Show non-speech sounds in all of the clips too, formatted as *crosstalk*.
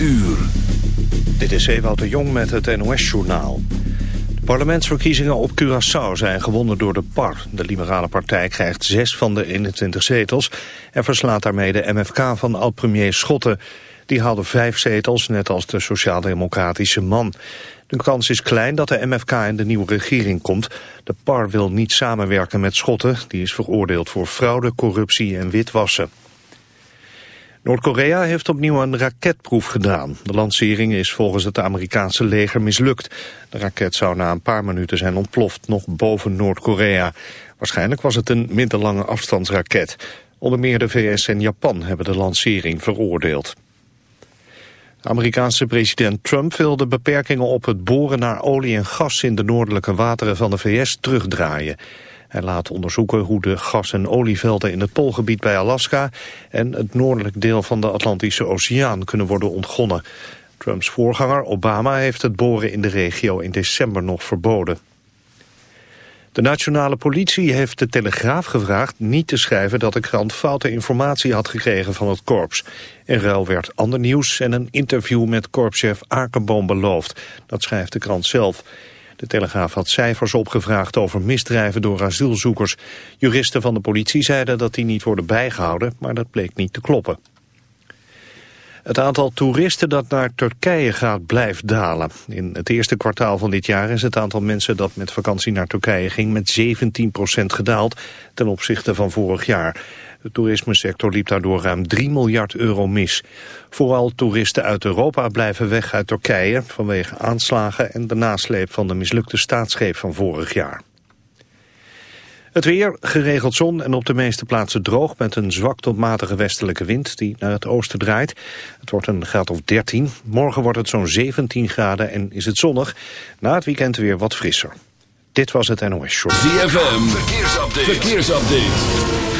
uur. Dit is Ewout de Jong met het NOS-journaal. De parlementsverkiezingen op Curaçao zijn gewonnen door de PAR. De liberale partij krijgt zes van de 21 zetels... en verslaat daarmee de MFK van oud-premier Schotten. Die haalde vijf zetels, net als de sociaal-democratische man. De kans is klein dat de MFK in de nieuwe regering komt. De PAR wil niet samenwerken met Schotten. Die is veroordeeld voor fraude, corruptie en witwassen. Noord-Korea heeft opnieuw een raketproef gedaan. De lancering is volgens het Amerikaanse leger mislukt. De raket zou na een paar minuten zijn ontploft, nog boven Noord-Korea. Waarschijnlijk was het een middellange afstandsraket. Onder meer de VS en Japan hebben de lancering veroordeeld. Amerikaanse president Trump wil de beperkingen op het boren naar olie en gas in de noordelijke wateren van de VS terugdraaien. Hij laat onderzoeken hoe de gas- en olievelden in het Poolgebied bij Alaska en het noordelijk deel van de Atlantische Oceaan kunnen worden ontgonnen. Trumps voorganger Obama heeft het boren in de regio in december nog verboden. De nationale politie heeft de Telegraaf gevraagd niet te schrijven dat de krant foute informatie had gekregen van het korps. In ruil werd ander nieuws en een interview met korpschef Akenboom beloofd. Dat schrijft de krant zelf. De Telegraaf had cijfers opgevraagd over misdrijven door asielzoekers. Juristen van de politie zeiden dat die niet worden bijgehouden, maar dat bleek niet te kloppen. Het aantal toeristen dat naar Turkije gaat blijft dalen. In het eerste kwartaal van dit jaar is het aantal mensen dat met vakantie naar Turkije ging met 17% gedaald ten opzichte van vorig jaar. De toerismesector liep daardoor ruim 3 miljard euro mis. Vooral toeristen uit Europa blijven weg uit Turkije vanwege aanslagen en de nasleep van de mislukte staatsgreep van vorig jaar. Het weer, geregeld zon en op de meeste plaatsen droog... met een zwak tot matige westelijke wind die naar het oosten draait. Het wordt een graad of 13. Morgen wordt het zo'n 17 graden en is het zonnig. Na het weekend weer wat frisser. Dit was het NOS Short. ZFM, verkeersupdate. verkeersupdate.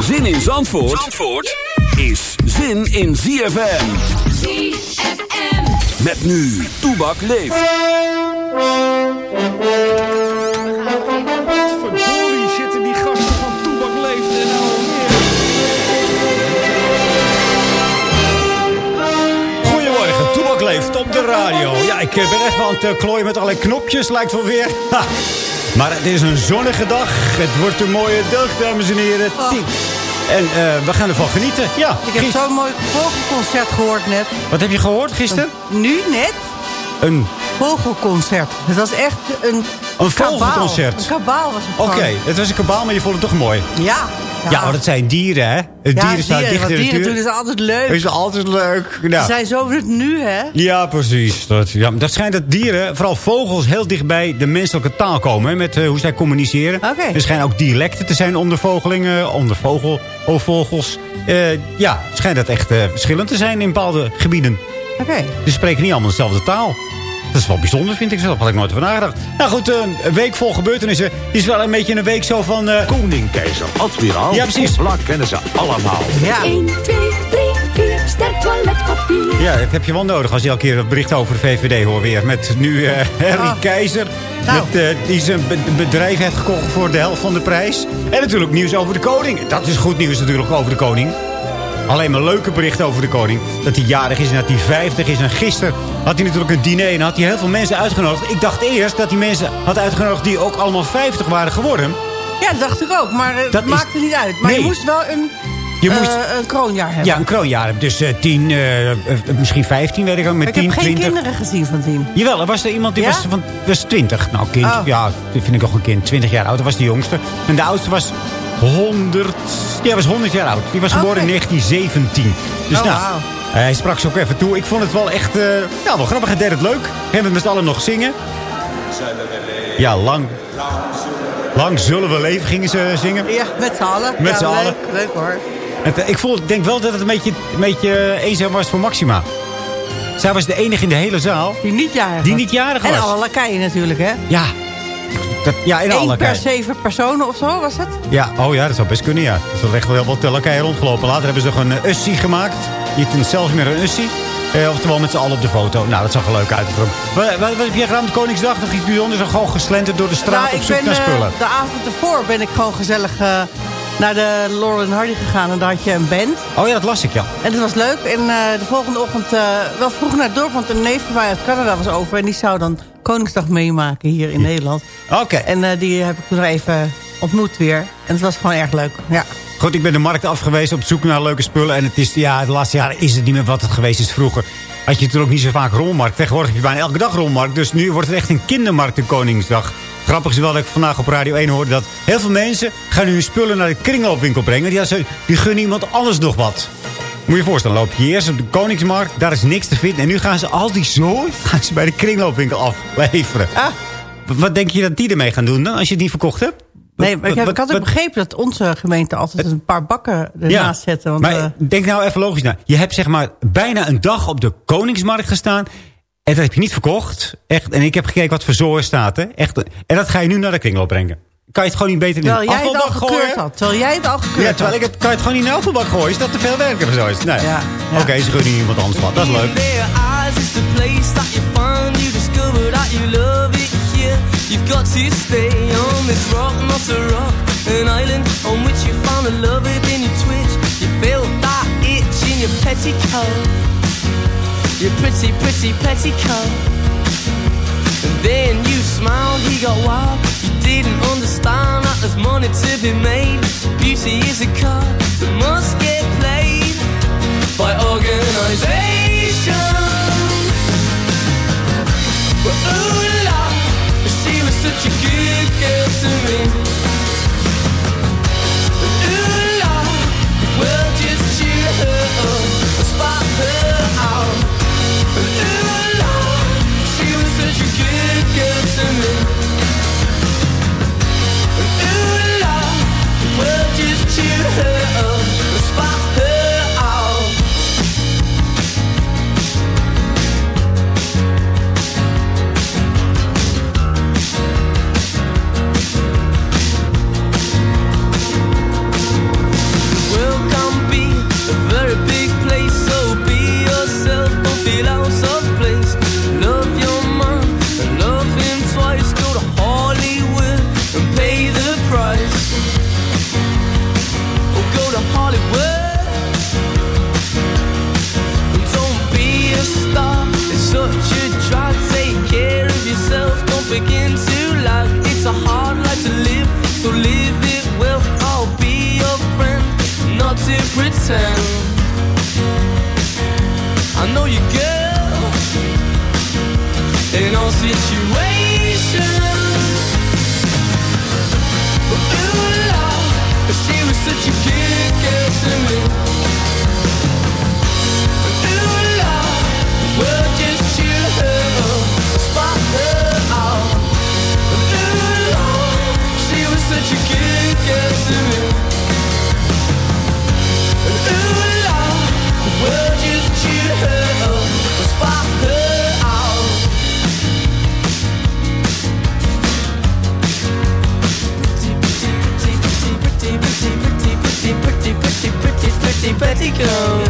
Zin in Zandvoort, Zandvoort is zin in ZFM. ZFM. Met nu, Toebak leeft. Verdorie zitten die gasten van Toebak leeft en nou Goedemorgen, Toebak leeft op de radio. Ja, ik ben echt wel aan het eh, klooien met allerlei knopjes, lijkt wel weer. Ha. Maar het is een zonnige dag. Het wordt een mooie dag, dames en heren. Tien. En uh, we gaan ervan genieten. Ja, Ik heb zo'n mooi vogelconcert gehoord net. Wat heb je gehoord gisteren? Nu net? Een, Vogelconcert. Het was echt een een kabaal. vogelconcert. Een kabaal was het Oké, het was een kabaal, maar je vond het toch mooi. Ja. Ja, want het zijn dieren, hè? Het Ja, dieren staan dieren, dicht want in de dieren natuur. doen is altijd leuk. Is altijd leuk. Ze Nou. zijn zo het nu, hè? Ja, precies. Dat, ja, maar dat schijnt dat dieren, vooral vogels, heel dicht bij de menselijke taal komen. Hè, met eh, hoe zij communiceren. Er schijnen ook dialecten te zijn onder vogelingen, onder vogel, of vogels. Eh, ja, schijnt dat echt eh, verschillend te zijn in bepaalde gebieden. Oké. Ze spreken niet allemaal dezelfde taal. Dat is wel bijzonder, vind ik zelf. Had ik nooit van nagedacht. Nou goed, eh, een week vol gebeurtenissen. Die is wel een beetje een week zo van... eh, Koning, keizer, admiraal. Ja, precies. Hopla, kennen ze allemaal. Ja. 1, 2, 3, 4, sterk toiletpapier. ja, dat heb je wel nodig als je elke keer een bericht over de VVD hoort weer. Met nu eh Harry Oh. Keizer. Nou. Met, eh, die zijn be- bedrijf heeft gekocht voor de helft van de prijs. En natuurlijk nieuws over de koning. Dat is goed nieuws natuurlijk over de koning. Alleen maar leuke berichten over de koning. Dat hij jarig is en dat hij 50 is. En gisteren had hij natuurlijk een diner en had hij heel veel mensen uitgenodigd. Ik dacht eerst dat hij mensen had uitgenodigd die ook allemaal 50 waren geworden. ja, dat dacht ik ook. Maar eh, Dat is- maakte niet uit. Maar Nee. je moest wel een, Je eh, moest- een kroonjaar hebben. Ja, een kroonjaar. Dus eh 10, eh, eh, misschien 15 weet ik ook. Met ik 10, heb geen 20. kinderen gezien van tien. Jawel, er was er iemand die Ja? was, van, was 20. Nou, kind, Oh. ja, dat vind ik nog een kind. 20 jaar oud, dat was de jongste. En de oudste was 100, ja, was 100 jaar oud. Die was geboren in Oké. 1917. Dus Oh, nou, hij sprak ze ook even toe. Ik vond het wel echt, eh, ja, wel grappig. Hij deed het leuk. Gaan we met z'n allen nog zingen? Ja, lang. Lang zullen we leven gingen ze zingen. Ja, met z'n allen. Met ja, z'n allen. Leuk, hoor. En, eh, ik voel, denk wel dat het een beetje, een beetje eenzaam was voor Maxima. Zij was de enige in de hele zaal Die niet jarig die was. niet jarig was. En alle lakeien natuurlijk, hè? Ja. Dat, ja, in alle per zeven personen of zo was het? Ja, oh ja, dat zou best kunnen, ja. Is wel echt wel wat lakeien rondgelopen. Later hebben ze nog een uh, ussie gemaakt. Niet een zelfs meer een ussie. Eh, oftewel met z'n allen op de foto. Nou, dat zag er leuk uit. Wat, wat, wat heb jij gedaan op Koningsdag? Nog iets bijzonders? Gewoon geslenterd door de straat Nou, op ik zoek ben, naar eh, spullen? de avond ervoor ben ik gewoon gezellig eh, naar de Laurel en Hardy gegaan. En daar had je een band. Oh ja, dat las ik, ja. En dat was leuk. En de volgende ochtend eh, wel vroeg naar het dorp. Want een neef van mij uit Canada was over. En die zou dan Koningsdag meemaken hier in Nederland. Oké. En eh, die heb ik toen nog even ontmoet weer. En het was gewoon erg leuk. Ja. Goed, ik ben de markt afgewezen op zoek naar leuke spullen. En het is, ja, de laatste jaren is het niet meer wat het geweest is vroeger. Had je natuurlijk niet zo vaak rommelmarkt. Tegenwoordig heb je bijna elke dag rommelmarkt. Dus nu wordt het echt een kindermarkt, de Koningsdag. Grappig is wel dat ik vandaag op Radio 1 hoorde dat heel veel mensen gaan nu hun spullen naar de kringloopwinkel brengen. Die, die, die gunnen iemand anders nog wat. Moet je je voorstellen, loop je eerst op de Koningsmarkt, daar is niks te vinden. En nu gaan ze al die zooi gaan ze bij de kringloopwinkel afleveren. Ah, Wat, denk je dat die ermee gaan doen dan, als je het niet verkocht hebt? nee, maar ik, heb, ik had ook begrepen dat onze gemeente altijd een paar bakken ernaast zetten. Want, maar eh, denk nou even logisch na. Je hebt zeg maar bijna een dag op de Koningsmarkt gestaan. En dat heb je niet verkocht. Echt. En ik heb gekeken wat voor zooi staat. Hè. Echt. En dat ga je nu naar de kringloop brengen. Kan je het gewoon niet beter in terwijl een jij het al afvalbak gooien? had. Terwijl jij het al gekleurd Ja, terwijl ik het, kan je het gewoon niet in een afvalbak gooien? Is dat te veel werk of zo? Is het? Nee. Ja, ja. Oké, ze gunnen iemand anders wat. Dat is leuk. Is the place that you find. You discover that you love it here. You've got to stay on this rock, not a rock, an island on which you found a love within your twitch. You feel that itch in your petticoat, your pretty, pretty petticoat. And then you smiled, he got wild. Didn't understand that there's money to be made. Beauty is a card that must get played by organization. But ooh la, she was such a good girl to me. Pretend. I know you, girl, in all situations. But ooh la, she was such a good girl to me. Getty come.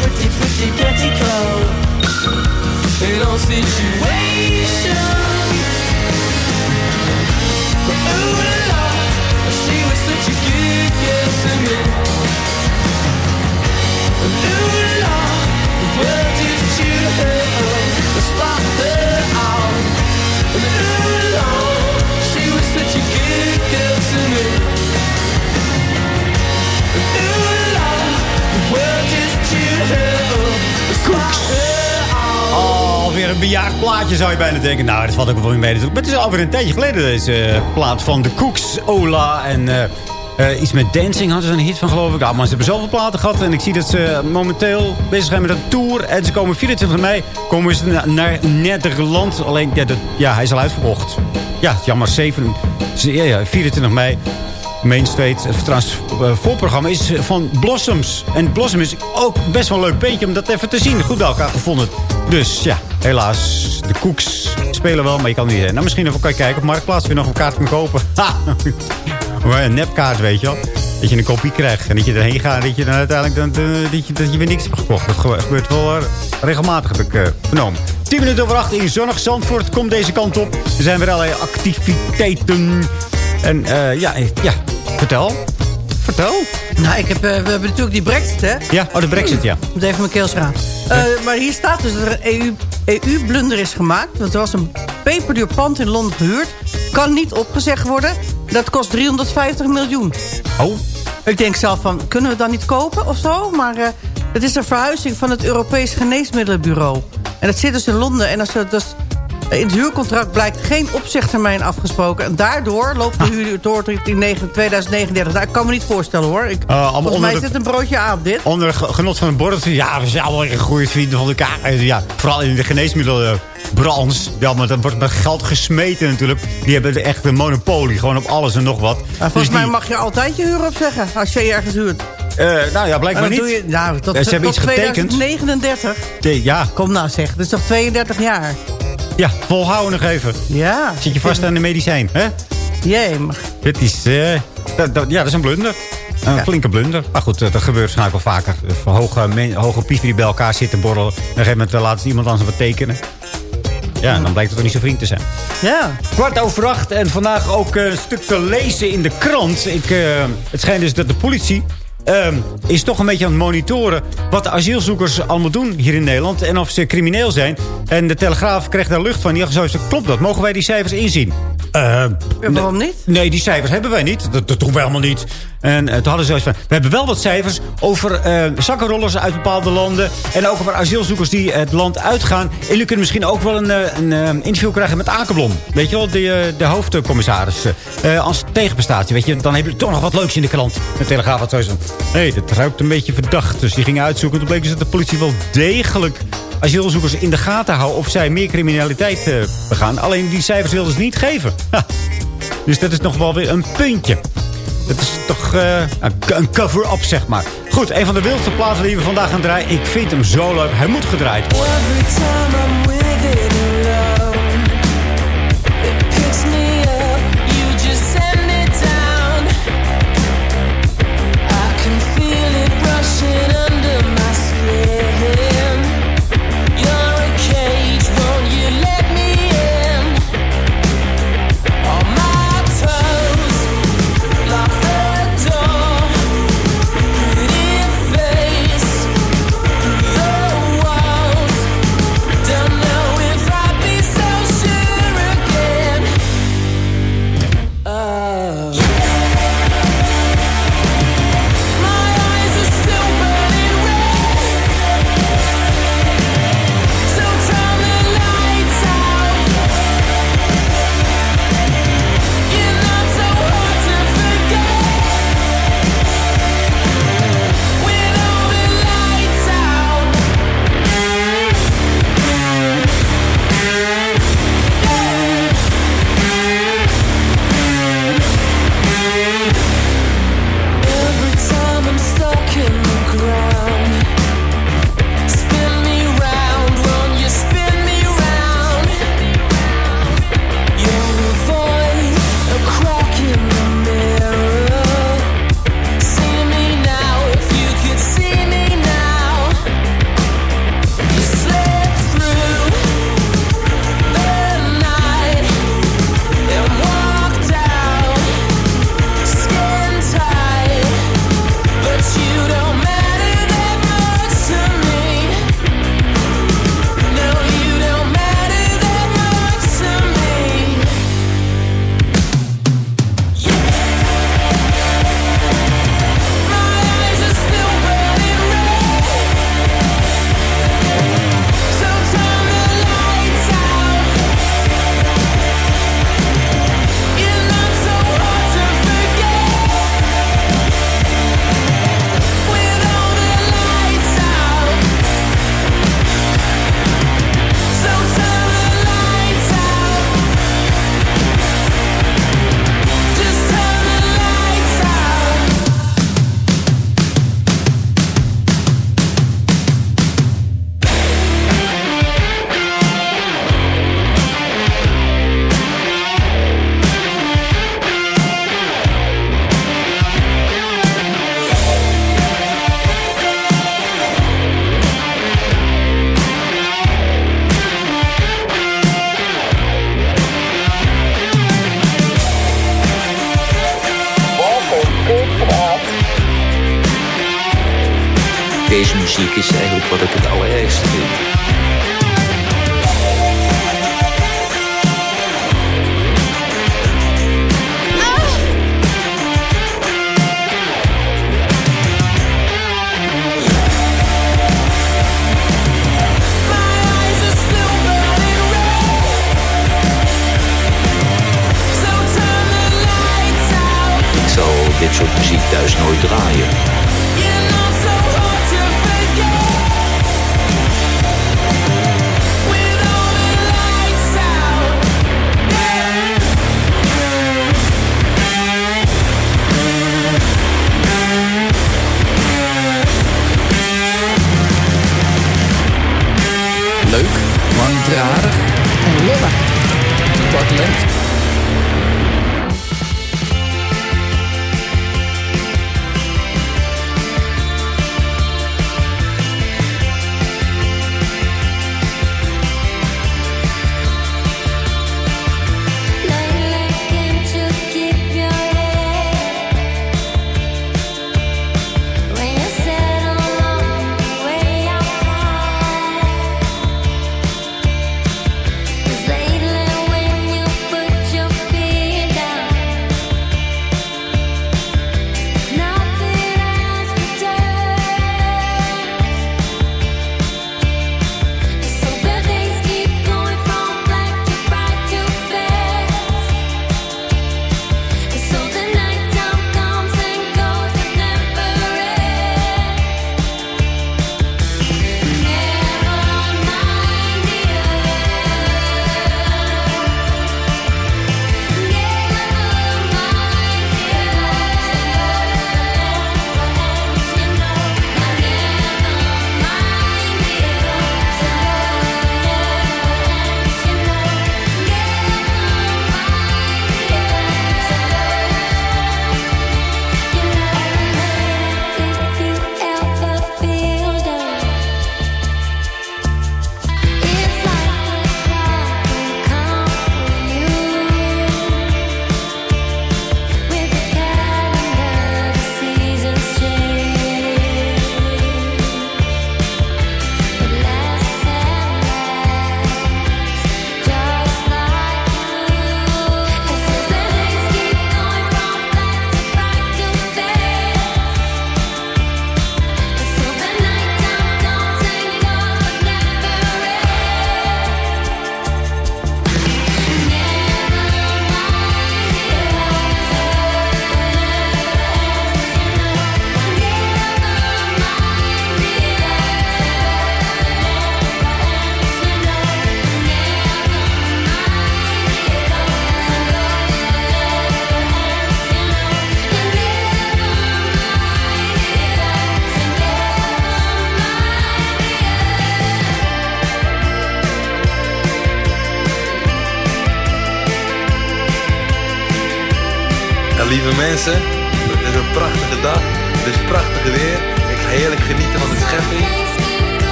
Pretty, pretty, Getty come. In all situations. Ooh, Lord, she was such a good girl to me. Ooh, Lord, the world her Oh, weer een bejaard plaatje zou je bijna denken. Nou, dat valt ook wel mee natuurlijk. Maar het is alweer een tijdje geleden deze eh, plaat van de Cooks, Ola en... eh, eh, iets met dancing hadden ze een hit van, geloof ik. Maar ze hebben zoveel platen gehad. En ik zie dat ze momenteel bezig zijn met een tour. En ze komen 24 mei komen ze na- naar Nederland. Alleen, ja, ja, hij is al uitverkocht. Ja, jammer. 7, ze- ja, ja, 24 mei. Main Street. Het trouwens, voorprogramma is van Blossoms. En Blossom is ook best wel een leuk beentje om dat even te zien. Goed bij elkaar gevonden. Dus ja, helaas. De Koeks spelen wel, maar je kan niet heen. Nou, misschien even kijken op Marktplaats. Je nog een kaart kan kopen. *laughs* Ha! Een nepkaart, weet je wel. Dat je een kopie krijgt. En dat je erheen gaat. En dat je dan uiteindelijk dan, dan- dat je, dat je weer niks hebt gekocht. Dat gebe- gebeurt wel eh, regelmatig, heb ik eh, vernomen. 10 minuten over 8 in zonnig Zandvoort. Komt deze kant op. Er zijn weer allerlei activiteiten. En eh, ja, eh, ja, vertel. Vertel. Nou, ik heb, eh, we hebben natuurlijk die brexit, hè? Ja, oh, de brexit, ja. Ik moet even mijn keels gaan. Eh, maar hier staat dus dat er een EU EU-blunder is gemaakt. Want er was een peperduur pand in Londen gehuurd. Kan niet opgezegd worden. Dat kost 350 miljoen. Oh, Ik denk zelf van, kunnen we dan niet kopen of zo? Maar eh, het is een verhuizing van het Europees Geneesmiddelenbureau. En dat zit dus in Londen. En als dus in het huurcontract blijkt geen opzegtermijn afgesproken. En daardoor loopt de huur door tot in negen- 2039. Nou, ik kan me niet voorstellen hoor. Ik, allemaal volgens mij zit een broodje aan op dit. onder ge- genot van een borreltje. Ja, we zijn allemaal goede vrienden van elkaar. Eh, Ja, vooral in de geneesmiddelenbranche. Ja, maar dat wordt met geld gesmeten natuurlijk. Die hebben echt een monopolie. Gewoon op alles en nog wat. Maar volgens Dus die- mij mag je altijd je huur opzeggen als je ergens huurt. Eh, nou ja, blijkbaar niet. je, nou, tot, Eh, ze hebben tot iets getekend. 2039. De- ja, Kom nou zeg, dat is toch 32 jaar? Ja, volhouden nog even. Ja. Zit je vast aan de medicijn, hè? Jee, Dit is, eh, dat, dat- ja, dat is een blunder. Een flinke blunder. Maar goed, eh, dat gebeurt waarschijnlijk wel vaker. Eh, Hoge, men- hoge pieven die bij elkaar zitten borrelen. En op een gegeven moment laten ze iemand anders wat tekenen. Ja, en dan blijkt het toch niet zo vriend te zijn. ja. Kwart over acht en vandaag ook een stuk te lezen in de krant. Ik, het schijnt dus dat de politie ehm, is toch een beetje aan het monitoren... wat de asielzoekers allemaal doen hier in Nederland... en of ze crimineel zijn. En de Telegraaf kreeg daar lucht van. Die zo, klopt dat? Mogen wij die cijfers inzien? Eh, En waarom niet? Nee, die cijfers hebben wij niet. Dat, dat doen wij helemaal niet. En eh, toen hadden ze zoiets van... We hebben wel wat cijfers over eh, zakkenrollers uit bepaalde landen... en ook over asielzoekers die het land uitgaan. En jullie kunnen misschien ook wel een, eh, een interview krijgen met Akerblom. Weet je wel, de, de hoofdcommissaris. als tegenprestatie, weet je. Dan heb je toch nog wat leuks in de krant. De Telegraaf had zoiets van... Hé, hey, dat ruikt een beetje verdacht. Dus die gingen uitzoeken. Toen bleek dat de politie wel degelijk asielzoekers in de gaten houden... of zij meer criminaliteit eh, begaan. Alleen die cijfers wilden ze niet geven. Dus dat is nog wel weer een puntje. Dat is toch eh, een- een cover-up, zeg maar. Goed, een van de wildste platen die we vandaag gaan draaien. Ik vind hem zo leuk. Hij moet gedraaid worden.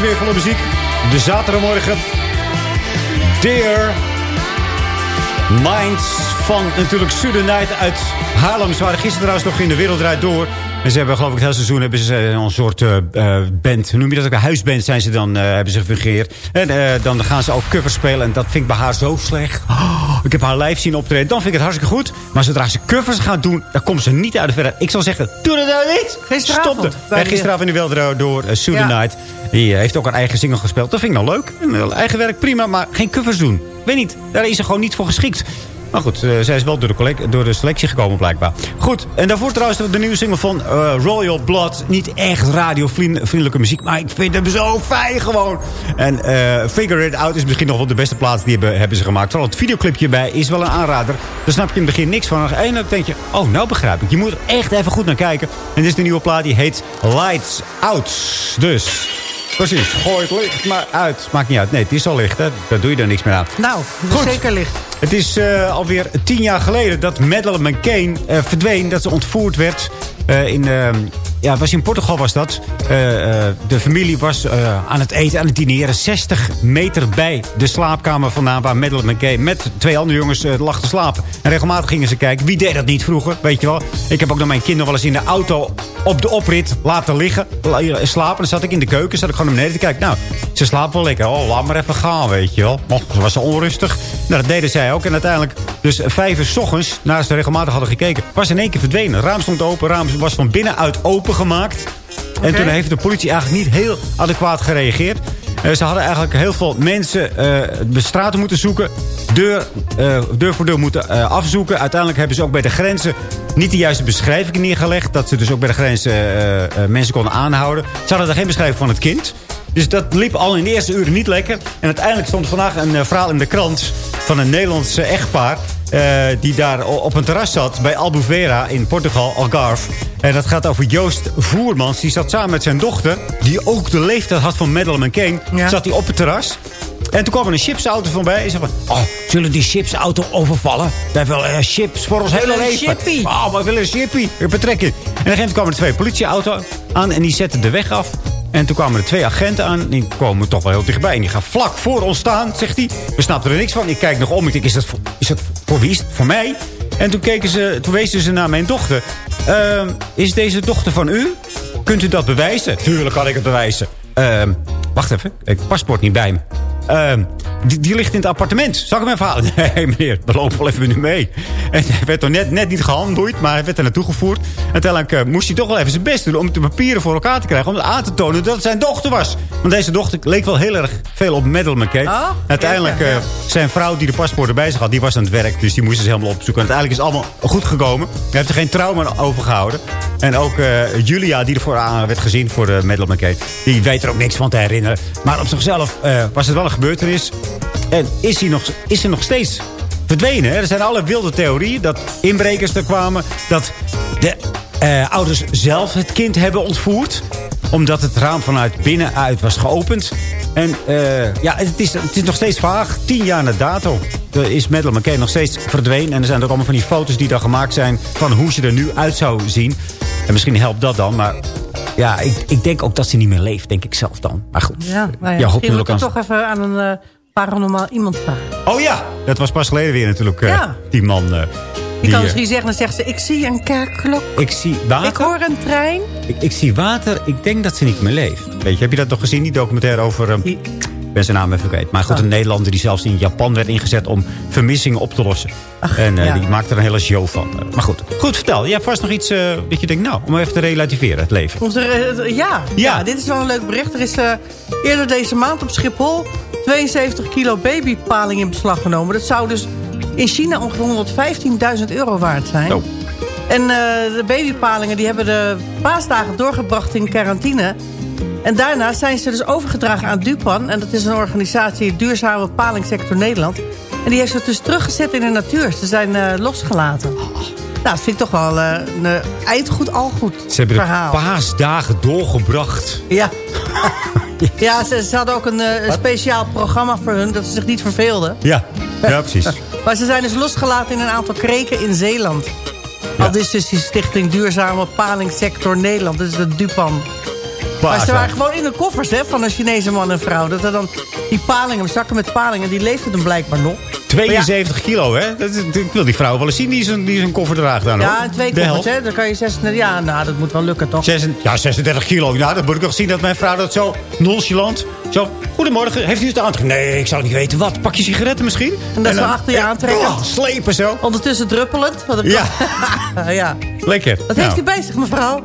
Heerlijke sfeervolle muziek. De zaterdagmorgen. Dear Minds van natuurlijk Sudan Night uit Haarlem. Ze waren gisteren trouwens nog in de wereld draait door. En ze hebben geloof ik het hele seizoen hebben ze eh, een soort eh, eh, band. Noem je dat ook? Een huisband zijn ze dan, hebben ze gefungeerd. En dan gaan ze ook covers spelen. En dat vind ik bij haar zo slecht. Oh, ik heb haar live zien optreden. Dan vind ik het hartstikke goed. Maar zodra ze covers gaan doen, dan komt ze niet uit de verre. Ik zal zeggen, doe dat nou niet. Gisteravond Stop het. En gisteravond in de draait door. Uh, Ja. Night. Die heeft ook een eigen single gespeeld. Dat vind ik nou leuk. En, eigen werk prima, maar geen covers doen. Weet niet, daar is ze gewoon niet voor geschikt. Maar goed, eh, zij is wel door de, door de selectie gekomen blijkbaar. Goed, en daarvoor trouwens de nieuwe single van eh, Royal Blood. Niet echt radiovriendelijke muziek, maar ik vind hem zo fijn gewoon. En eh, Figure It Out is misschien nog wel de beste plaats die hebben, hebben ze gemaakt. Vooral het videoclipje bij is wel een aanrader. Daar snap je in het begin niks van. En eindelijk denk je, oh nou begrijp ik. Je moet er echt even goed naar kijken. En dit is de nieuwe plaat die heet Lights Out. Dus... Precies, gooi het licht maar uit. Maakt niet uit. Nee, het is al licht, hè. Daar doe je er niks meer aan. Nou, Goed. zeker licht. Het is eh, alweer tien jaar geleden dat Madeleine McCain eh, verdween. Dat ze ontvoerd werd. eh, in, eh, ja, was in Portugal was dat. Eh, eh, de familie was eh, aan het eten, aan het dineren. 60 meter bij de slaapkamer vandaan waar Madeleine McCain met twee andere jongens lag te slapen. En regelmatig gingen ze kijken. Wie deed dat niet vroeger, weet je wel. Ik heb ook nog mijn kinderen wel eens in de auto op de oprit laten liggen. la- Slapen. Dan zat ik in de keuken, zat ik gewoon naar beneden te kijken. Nou, ze slapen wel lekker. Oh, laat maar even gaan, weet je wel. Och, ze was onrustig. Nou, dat deden zij ook. En uiteindelijk, dus vijf uur s ochtends, nadat ze regelmatig hadden gekeken... was in één keer verdwenen. Raam stond open. Raam was van binnenuit opengemaakt. En toen heeft de politie eigenlijk niet heel adequaat gereageerd. Eh, ze hadden eigenlijk heel veel mensen eh, de straten moeten zoeken. Deur, eh, deur voor deur moeten afzoeken. Uiteindelijk hebben ze ook bij de grenzen niet de juiste beschrijvingen neergelegd. Dat ze dus ook bij de grenzen mensen konden aanhouden. Ze hadden er geen beschrijving van het kind. Dus dat liep al in de eerste uren niet lekker. En uiteindelijk stond vandaag een eh, verhaal in de krant... van een Nederlands eh, echtpaar... eh, die daar op een terras zat bij Albufeira in Portugal, Algarve. En dat gaat over Joost Voermans. Die zat samen met zijn dochter... die ook de leeftijd had van Madeleine. Ja. Zat hij op het terras. En toen kwam er een chipsauto voorbij. En zei van, oh, zullen die chipsauto overvallen? Wij willen eh, chips voor ons hele leven. Oh, we willen een chippy. Betrekken. En op een gegeven moment kwamen er twee politieauto's aan. En die zetten de weg af. En toen kwamen er twee agenten aan. Die komen toch wel heel dichtbij. En die gaan vlak voor ons staan, zegt hij. We snappen er niks van. Ik kijk nog om. Ik denk, is dat voor, is dat voor wie is? Voor mij? En toen, keken ze, toen wezen ze naar mijn dochter. Ehm, is deze dochter van u? Kunt u dat bewijzen? Tuurlijk kan ik het bewijzen. Ehm, wacht even. Ik paspoort niet bij me. Ehm, die, die ligt in het appartement. Zal ik hem even halen? *laughs* Nee, meneer, we lopen wel even nu mee. En hij werd toch net, net niet gehandboeid, maar hij werd er naartoe gevoerd. Uiteindelijk eh, moest hij toch wel even zijn best doen om de papieren voor elkaar te krijgen. Om aan te tonen dat het zijn dochter was. Want deze dochter leek wel heel erg veel op Madeleine McCain. Oh, Uiteindelijk, eh, zijn vrouw die de paspoort bij zich had, die was aan het werk. Dus die moesten ze helemaal opzoeken. En uiteindelijk is het allemaal goed gekomen. Hij heeft er geen trauma aan overgehouden. En ook eh, Julia, die ervoor aan werd gezien voor de Madeleine McCain. Die weet er ook niks van te herinneren. Maar op zichzelf was het wel een gebeurtenis. En is hij nog, is hij nog steeds verdwenen. Hè? Er zijn alle wilde theorieën dat inbrekers er kwamen. Dat de eh, ouders zelf het kind hebben ontvoerd. Omdat het raam vanuit binnenuit was geopend. En eh, ja, het is, het is nog steeds vaag. Tien jaar na dato is Madeleine McCain nog steeds verdwenen. En er zijn ook allemaal van die foto's die daar gemaakt zijn... van hoe ze er nu uit zou zien. En misschien helpt dat dan, maar... Ja, ik, ik denk ook dat ze niet meer leeft, denk ik zelf dan. Maar goed. Ja, nou ja, je toch even aan een eh, paranormaal iemand vragen. Oh ja, dat was pas geleden weer natuurlijk. eh, Ja. Die man. eh, Die die, kan eh, misschien zeggen, dan zegt ze, ik zie een kerkklok. ik zie water. Ik hoor een trein. Ik, ik zie water. Ik denk dat ze niet meer leeft. Weet je, heb je dat nog gezien? Die documentaire over... ik ben zijn naam even kwijt. Maar goed, Oh. een Nederlander die zelfs in Japan werd ingezet om vermissingen op te lossen. en ja. die maakte er een hele show van. Maar goed, goed vertel. Je hebt vast nog iets eh, dat je denkt, nou, om even te relativeren, het leven. Onze, ja, ja. dit is wel een leuk bericht. Er is eh, eerder deze maand op Schiphol 72 kilo babypaling in beslag genomen. Dat zou dus in China ongeveer 115.000 euro waard zijn. Oh. En de babypalingen die hebben de paasdagen doorgebracht in quarantine. En daarna zijn ze dus overgedragen aan Dupan. En dat is een organisatie Duurzame Palingsector Nederland. En die heeft ze dus teruggezet in de natuur. Ze zijn eh, losgelaten. Nou, dat vind ik toch wel eh, een eh, eindgoed al goed Ze hebben verhaal. de paasdagen doorgebracht. Ja. *laughs* Ja, ze, ze hadden ook een, speciaal programma voor hun... dat ze zich niet verveelden. Ja, ja precies. *laughs* Maar ze zijn dus losgelaten in een aantal kreken in Zeeland. Al is dus die stichting Duurzame Palingsector Nederland. Dat is de Dupan. Maar ze waren gewoon in de koffers hè, van een Chinese man en vrouw. Dat er dan die palingen, zakken met palingen, die leefden dan blijkbaar nog. 72 kilo, hè? Dat is, ik wil die vrouw wel eens zien die zijn, die zijn koffer draagt dan. Ja, hoor. en twee De koffers, helft. hè. Dan kan je 36... Ja, nou, dat moet wel lukken, toch? Ja, 36 kilo. Nou, dan moet ik nog zien dat mijn vrouw dat zo nonchalant... Zo, goedemorgen, heeft u het aan? Nee, ik zou niet weten wat. Pak je sigaretten misschien? En dat ze dan- achter je aantrekken. Oh, slepen zo. Ondertussen druppelend. Want Ja. *laughs* ja. Lekker. Wat heeft u bij zich, mevrouw?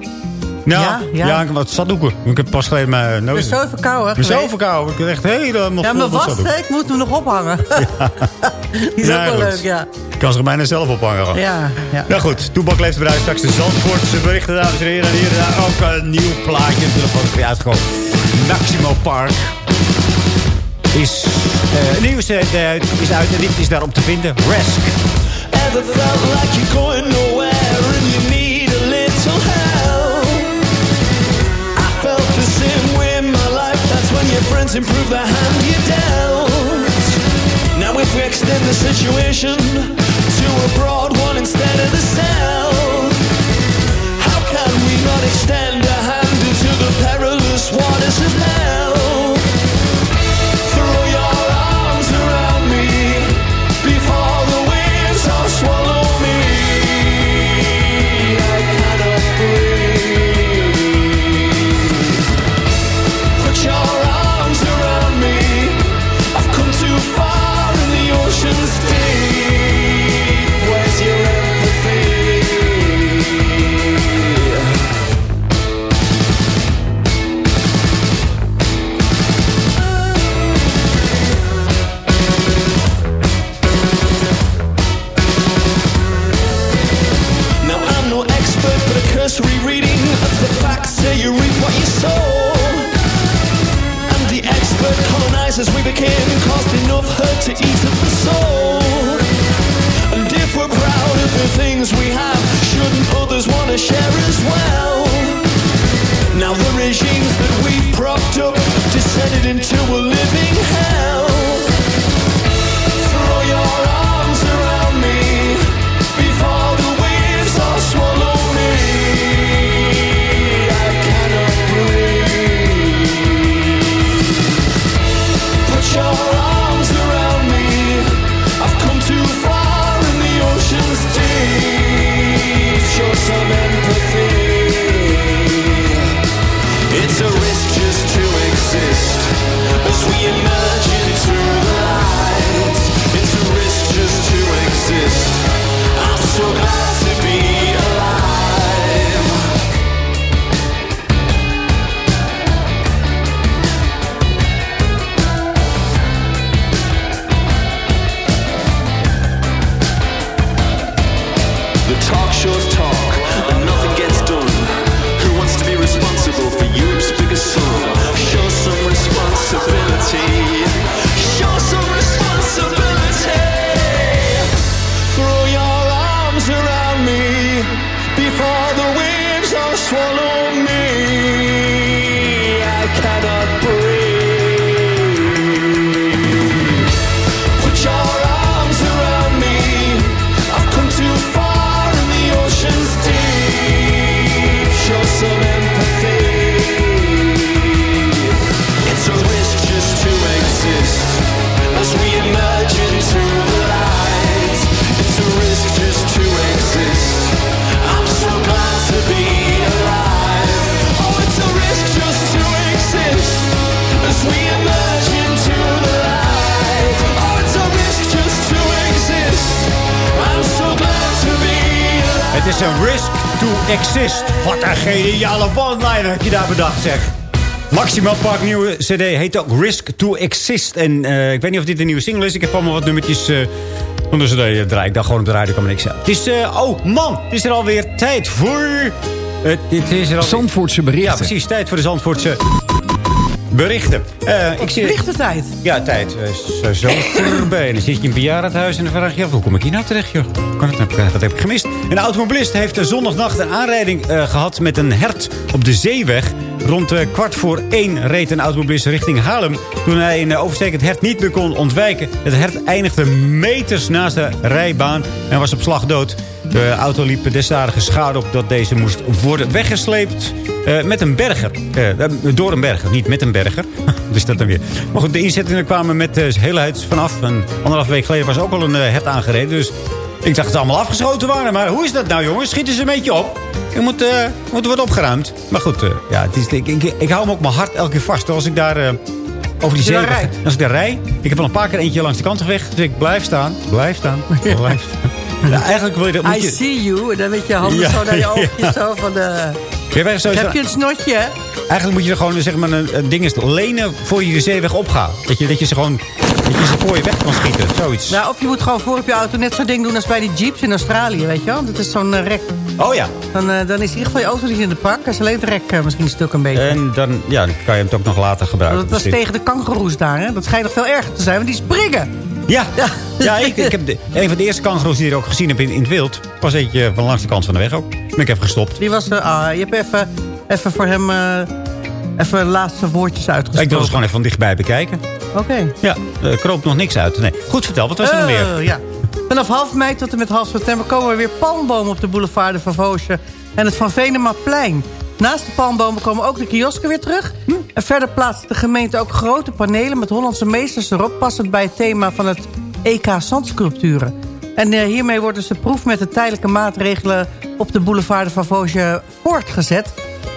Nou, Ja, ja, ja. ik heb wat zaddoeken. Ik heb pas geleden mijn Ik neus... ben zo verkouden. Ik ben zo verkouden. Ik ben echt helemaal Ja, vol maar van was, ik moet hem nog ophangen. *laughs* Die is Ja, ook wel goed. leuk, ja. Kan kan zich bijna zelf ophangen. Ja, ja. Nou goed, Toebak leeft eruit. Straks de Zandvoortse berichten, dames en heren. En hier daar ook een nieuw plaatje. Natuurlijk wordt weer uitgekomen. Maximo Park is uh, nieuw CD uit, is uit en dit is daarop te vinden. Resk. Ever felt like you're going nowhere and you your improve the hand you dealt. Now if we extend the situation to a broad one instead of the south, how can we not extend a hand into the perilous waters of hell? Colonizers we became caused enough hurt to eat up the soul. And if we're proud of the things we have, shouldn't others want to share as well? Now the regimes that we propped up descended into a living hell. Het is een risk to exist. Wat een geniale one-liner heb je daar bedacht, zeg. Maximal Park nieuwe cd heet ook Risk to Exist. En eh, ik weet niet of dit een nieuwe single is. Ik heb allemaal wat nummertjes eh, van de cd eh, draai ik dan gewoon op de radio. kan me niks aan. Het is, oh man, het is er alweer tijd voor... Het dit is er alweer... Zandvoortse berichten. Ja, precies. Tijd voor de Zandvoortse berichten. Eh, ik zie... Lichte tijd. Ja, tijd is zo voorbij. Dan zit je in een bejaardenhuis en dan vraag je af... hoe kom ik hier nou terecht, joh? Kan het, nou- wat heb ik gemist? Een automobilist heeft de zondagnacht een aanrijding eh, gehad... met een hert op de zeeweg. Rond eh, kwart voor één reed een automobilist richting Haarlem... toen hij een uh, overstekend hert niet meer kon ontwijken. Het hert eindigde meters naast de rijbaan en was op slag dood. De auto liep destadige schade op dat deze moest worden weggesleept... eh, met een berger. Eh, door een berger, niet met een berger. *laughs* dus dat dan weer. Maar goed, de inzettingen kwamen met uh, heelheid vanaf. Een anderhalf week geleden was ook al een eh, hert aangereden. Dus ik dacht dat ze allemaal afgeschoten waren. Maar hoe is dat nou, jongens? Schieten ze een beetje op? Er moet, eh, moet worden opgeruimd. Maar goed, eh, ja, het is, ik, ik, ik hou hem ook mijn hart elke keer vast. Als ik daar... eh, over die zee. Als ik daar rij. Ik heb al een paar keer eentje langs de kant weg. Dus ik blijf staan. Blijf staan. *laughs* Blijf staan. Ja, *laughs* eigenlijk wil je dat... Moet I je, see you. En dan weet je handen Ja, zo naar je ja. oogjes zo van de... Ja, Heb je een snotje, hè? Eigenlijk moet je er gewoon zeg maar, een, een ding is lenen voor je de zeeweg opgaat. Dat je, dat je ze gewoon Dat je ze voor je weg kan schieten, zoiets. Ja, of je moet gewoon voor op je auto net zo'n ding doen als bij die jeeps in Australië, weet je wel. Dat is zo'n eh, rek. Oh ja. Dan, eh, dan is in ieder geval je auto niet in de park. is alleen het rek eh, misschien een stuk een beetje. En dan, ja, dan kan je hem ook nog later gebruiken. dat was misschien. tegen de kangoeroes daar, hè. Dat schijnt nog veel erger te zijn, want die springen. Ja, ja. ik, ik heb de, een van de eerste kangoeroes die ik ook gezien heb in, in het wild... was eentje van langs de kant van de weg ook. Ben ik even gestopt. Die was, ah, je hebt even, even voor hem eh, even de laatste woordjes uitgesproken. Ik wil het gewoon even van dichtbij bekijken. Oké. Ja, er kroopt nog niks uit. Nee. Goed, vertel, wat was er nog meer? ja. Vanaf half mei tot en met half september komen er weer palmbomen op de boulevard Van Voosje en het Van Venemaplein. Naast de palmbomen komen ook de kiosken weer terug. En verder plaatst de gemeente ook grote panelen met Hollandse meesters erop... passend bij het thema van het EK Zandsculpturen. En eh, hiermee wordt dus de proef met de tijdelijke maatregelen... op de boulevard de Van Voosje voortgezet.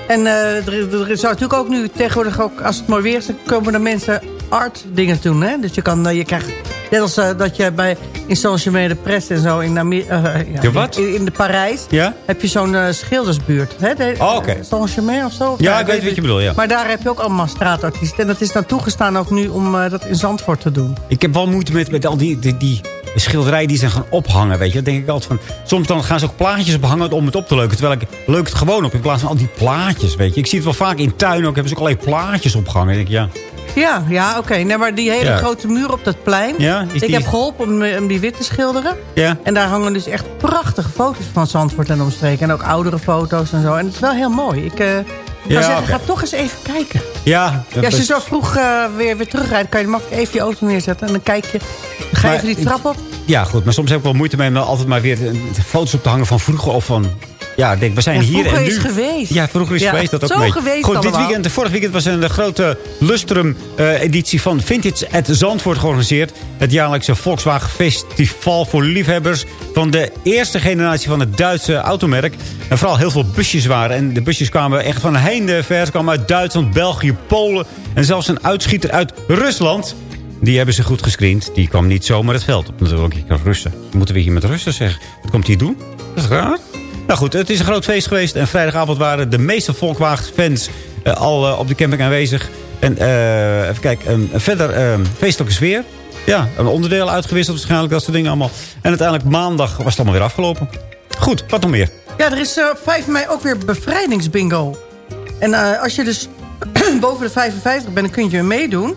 En eh, er, is natuurlijk ook nu tegenwoordig ook... als het mooi weer is, komen er mensen art dingen doen. Hè? Dus je, kan, eh, je krijgt... Net als eh, dat je bij in Saint-Germain de Presse en zo in, eh, ja, De wat? in, in de Parijs... Ja? heb je zo'n eh, schildersbuurt. Hè? De- Oh, oké. Saint-Germain of zo? Of Ja, ik weet wat je bedoelt, ja. Maar daar heb je ook allemaal straatartiesten. En dat is dan toegestaan ook nu om dat in Zandvoort te doen. Ik heb wel moeite met, met al die, die, die schilderijen die ze gaan ophangen, weet je. Dan denk ik altijd van... Soms dan gaan ze ook plaatjes ophangen om het op te leuken. Terwijl ik leuk het gewoon op in plaats van al die plaatjes, weet je. Ik zie het wel vaak in tuin ook. Hebben ze ook allerlei plaatjes opgehangen. Denk ik, ja. Ja, ja oké. Nee, maar die hele Ja. grote muur op dat plein... Ja, is ik heb geholpen om, eh, om die wit te schilderen. Ja. En daar hangen dus echt prachtige foto's van Zandvoort en omstreken. En ook oudere foto's en zo. En het is wel heel mooi. Ik eh, Ja, zeggen, ga toch eens even kijken. Ja, Ja, als je zo vroeg eh, weer, weer terugrijdt... kan je makkelijk even je auto neerzetten. En dan kijk je... Dan ga je Maar even die trap op. Ja, goed. Maar soms heb ik wel moeite mee om altijd maar weer foto's op te hangen van vroeger of van... Ja, ik denk, we zijn Ja, hier en vroeger nu. is geweest. Ja, vroeger is Ja, geweest. Dat ook zo beetje. geweest Goed, dit weekend, vorig weekend was een grote Lustrum-editie van Vintage at Zandvoort georganiseerd. Het jaarlijkse Volkswagen Festival voor liefhebbers van de eerste generatie van het Duitse automerk. En vooral heel veel busjes waren. En de busjes kwamen echt van heinde ver. Ze kwamen uit Duitsland, België, Polen en zelfs een uitschieter uit Rusland. Die hebben ze goed gescreend. Die kwam niet zomaar het veld op. Natuurlijk, Russen. Moeten we hier met Russen zeggen? Wat komt hij doen? Dat is raar. Nou goed, het is een groot feest geweest. En vrijdagavond waren de meeste Volkswagen-fans eh, al eh, op de camping aanwezig. En eh, even kijken, een verder eh, feestelijke sfeer. Ja, een onderdeel uitgewisseld waarschijnlijk, dat soort dingen allemaal. En uiteindelijk maandag was het allemaal weer afgelopen. Goed, wat nog meer? Ja, er is eh, op 5 mei ook weer bevrijdingsbingo. En als je dus *clears throat* boven de 55 bent, dan kun je meedoen.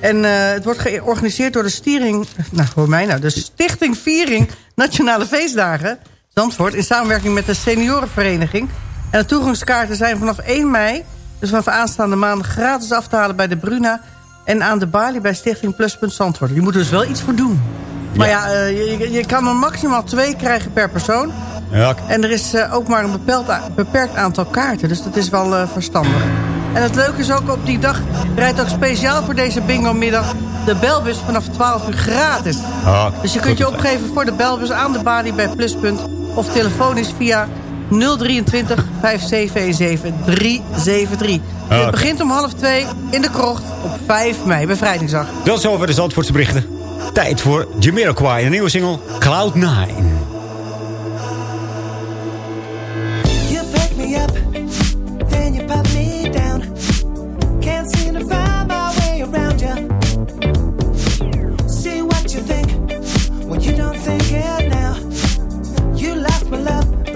En het wordt georganiseerd door de stiering... Nou, voor mij nou. De Stichting Viering Nationale Feestdagen... Zandvoort, in samenwerking met de seniorenvereniging. En de toegangskaarten zijn vanaf 1 mei... dus vanaf aanstaande maanden gratis af te halen bij de Bruna... en aan de balie bij Stichting Pluspunt Zandvoort. Je moet er dus wel iets voor doen. Maar ja, eh, je, je- je kan er maximaal twee krijgen per persoon... Ja, En er is eh, ook maar een beperkt, aantal kaarten. Dus dat is wel eh, verstandig. En het leuke is ook op die dag... rijdt ook speciaal voor deze bingo-middag... de belbus vanaf 12 uur gratis. Ah, Dus je kunt je opgeven voor de belbus aan de balie bij Pluspunt... of telefonisch via 023 5717 373. Ah, Het begint om half twee in de krocht op 5 mei, bevrijdingsdag. Dat is over de Zandvoortse berichten. Tijd voor Jamiroquai, een nieuwe single Cloud 9. You pick me up, then you put me down. Can't seem to find my way around you. See what you think when you don't think it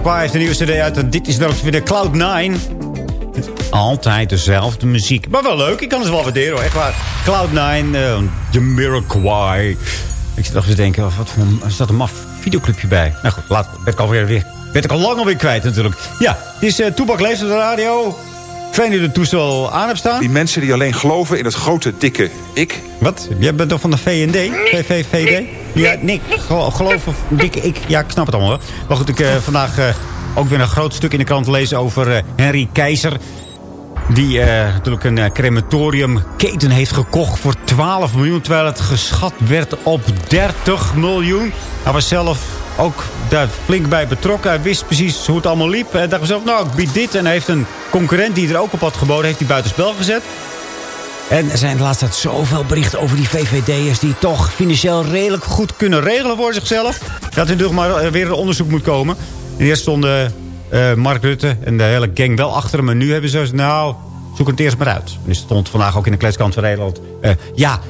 Jamiroquai heeft een nieuwe cd uit. En dit is dan weer de Cloud9. Altijd dezelfde muziek. Maar wel leuk. Ik kan het wel waarderen hoor. Echt waar. Cloud9, uh, Jamiroquai. Ik zit nog eens te denken, wat voor, er staat een maf videoclipje bij. Nou goed, laat, ben ik alweer weer, ben ik al lang alweer kwijt natuurlijk. Ja, dit is uh, Toebak leeft op de radio. Fijn dat je het toestel aan hebt staan. Die mensen die alleen geloven in het grote, dikke ik. Wat? Jij bent toch van de VND? VVVD? Ja, Nick. Gel geloof of ik. Ja, ik snap het allemaal wel. Maar goed, ik uh, vandaag uh, ook weer een groot stuk in de krant lezen over uh, Henry Keizer. Die natuurlijk een crematoriumketen heeft gekocht voor 12 miljoen. Terwijl het geschat werd op 30 miljoen. Hij was zelf ook daar flink bij betrokken. Hij wist precies hoe het allemaal liep. Hij dacht zelf, nou, ik bied dit. En hij heeft een concurrent die er ook op had geboden. Heeft hij buitenspel gezet. En er zijn de laatste tijd zoveel berichten over die VVD'ers... die toch financieel redelijk goed kunnen regelen voor zichzelf. Dat er natuurlijk maar weer een onderzoek moet komen. En eerst stonden uh, Mark Rutte en de hele gang wel achter hem. En nu hebben ze nou, zoek het eerst maar uit. En er stond vandaag ook in de kletskant van Nederland... Uh, ja,